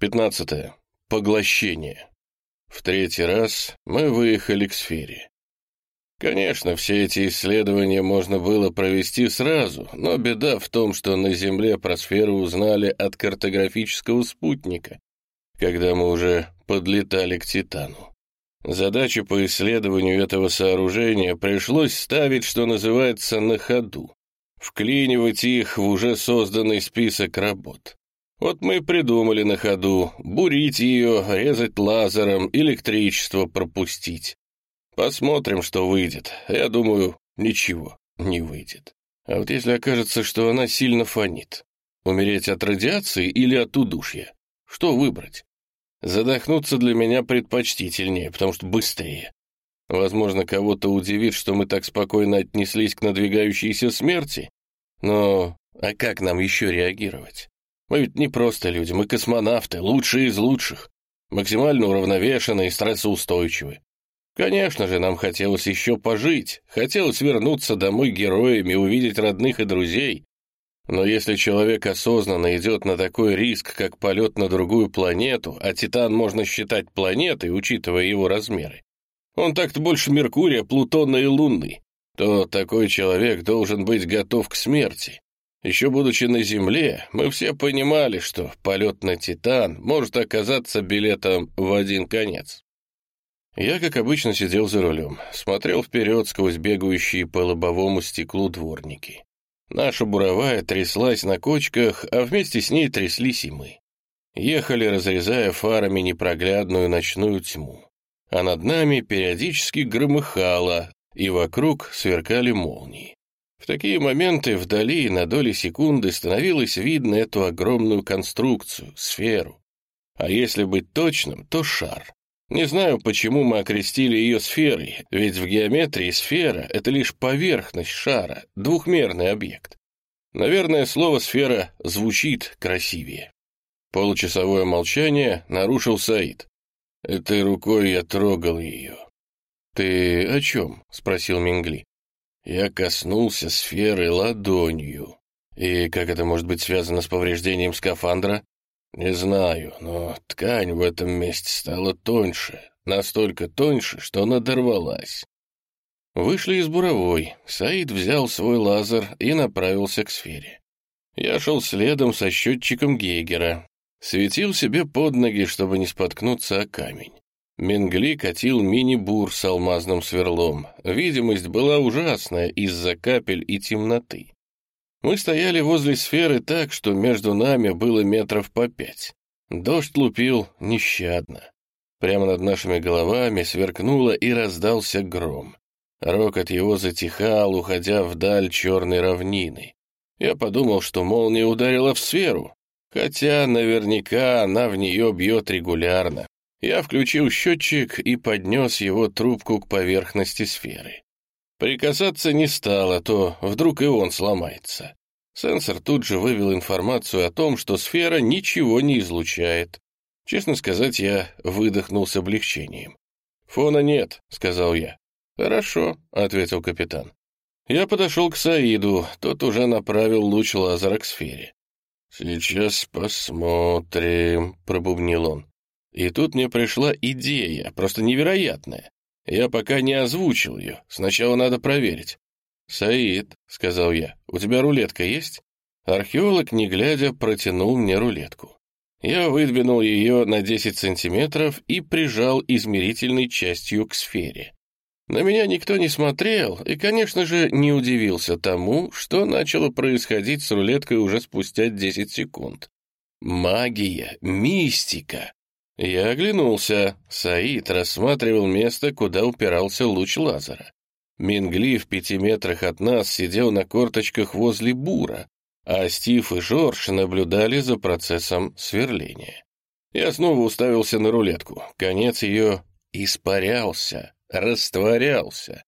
15. Поглощение. В третий раз мы выехали к сфере. Конечно, все эти исследования можно было провести сразу, но беда в том, что на Земле про сферу узнали от картографического спутника, когда мы уже подлетали к Титану. Задачу по исследованию этого сооружения пришлось ставить, что называется, на ходу, вклинивать их в уже созданный список работ. Вот мы придумали на ходу бурить ее, резать лазером, электричество пропустить. Посмотрим, что выйдет. Я думаю, ничего не выйдет. А вот если окажется, что она сильно фонит, умереть от радиации или от удушья? Что выбрать? Задохнуться для меня предпочтительнее, потому что быстрее. Возможно, кого-то удивит, что мы так спокойно отнеслись к надвигающейся смерти, но а как нам еще реагировать? Мы ведь не просто люди, мы космонавты, лучшие из лучших, максимально уравновешенные и стрессоустойчивы. Конечно же, нам хотелось еще пожить, хотелось вернуться домой героями, увидеть родных и друзей. Но если человек осознанно идет на такой риск, как полет на другую планету, а Титан можно считать планетой, учитывая его размеры, он так-то больше Меркурия, Плутона и Луны, то такой человек должен быть готов к смерти. Еще будучи на Земле, мы все понимали, что полет на Титан может оказаться билетом в один конец. Я, как обычно, сидел за рулем, смотрел вперед сквозь бегающие по лобовому стеклу дворники. Наша буровая тряслась на кочках, а вместе с ней тряслись и мы. Ехали, разрезая фарами непроглядную ночную тьму. А над нами периодически громыхало, и вокруг сверкали молнии. В такие моменты вдали на доли секунды становилось видно эту огромную конструкцию, сферу. А если быть точным, то шар. Не знаю, почему мы окрестили ее сферой, ведь в геометрии сфера — это лишь поверхность шара, двухмерный объект. Наверное, слово «сфера» звучит красивее. Получасовое молчание нарушил Саид. Этой рукой я трогал ее. «Ты о чем?» — спросил Мингли. Я коснулся сферы ладонью. И как это может быть связано с повреждением скафандра? Не знаю, но ткань в этом месте стала тоньше, настолько тоньше, что надорвалась. Вышли из буровой. Саид взял свой лазер и направился к сфере. Я шел следом со счетчиком Гейгера. Светил себе под ноги, чтобы не споткнуться о камень. Менгли катил мини-бур с алмазным сверлом. Видимость была ужасная из-за капель и темноты. Мы стояли возле сферы так, что между нами было метров по пять. Дождь лупил нещадно. Прямо над нашими головами сверкнуло и раздался гром. Рокот его затихал, уходя вдаль черной равнины. Я подумал, что молния ударила в сферу, хотя наверняка она в нее бьет регулярно. Я включил счетчик и поднес его трубку к поверхности сферы. Прикасаться не стал, а то вдруг и он сломается. Сенсор тут же вывел информацию о том, что сфера ничего не излучает. Честно сказать, я выдохнул с облегчением. «Фона нет», — сказал я. «Хорошо», — ответил капитан. Я подошел к Саиду, тот уже направил луч лазера к сфере. «Сейчас посмотрим», — пробубнил он. И тут мне пришла идея, просто невероятная. Я пока не озвучил ее, сначала надо проверить. «Саид», — сказал я, — «у тебя рулетка есть?» Археолог, не глядя, протянул мне рулетку. Я выдвинул ее на 10 сантиметров и прижал измерительной частью к сфере. На меня никто не смотрел и, конечно же, не удивился тому, что начало происходить с рулеткой уже спустя 10 секунд. Магия, мистика. Я оглянулся. Саид рассматривал место, куда упирался луч лазера. Мингли в пяти метрах от нас сидел на корточках возле бура, а Стив и Жорж наблюдали за процессом сверления. Я снова уставился на рулетку. Конец ее испарялся, растворялся.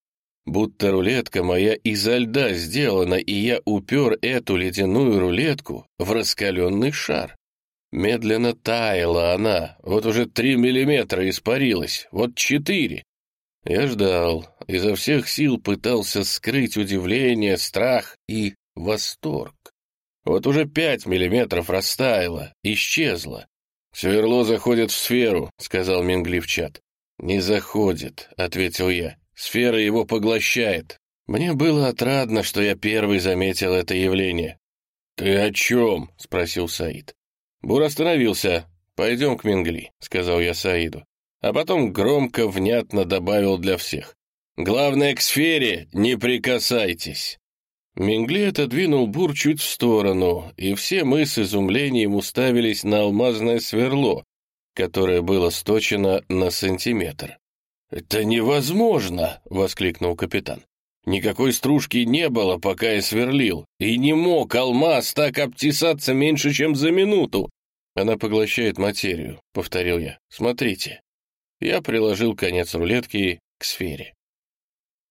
Будто рулетка моя изо льда сделана, и я упер эту ледяную рулетку в раскаленный шар. Медленно таяла она, вот уже три миллиметра испарилась, вот четыре. Я ждал, изо всех сил пытался скрыть удивление, страх и восторг. Вот уже пять миллиметров растаяло, исчезло. «Сверло заходит в сферу», — сказал чат. «Не заходит», — ответил я. «Сфера его поглощает». Мне было отрадно, что я первый заметил это явление. «Ты о чем?» — спросил Саид. Бур остановился. «Пойдем к Мингли», — сказал я Саиду. А потом громко, внятно добавил для всех. «Главное, к сфере не прикасайтесь». Мингли отодвинул бур чуть в сторону, и все мы с изумлением уставились на алмазное сверло, которое было сточено на сантиметр. «Это невозможно!» — воскликнул капитан. «Никакой стружки не было, пока я сверлил, и не мог алмаз так обтесаться меньше, чем за минуту!» «Она поглощает материю», — повторил я. «Смотрите». Я приложил конец рулетки к сфере.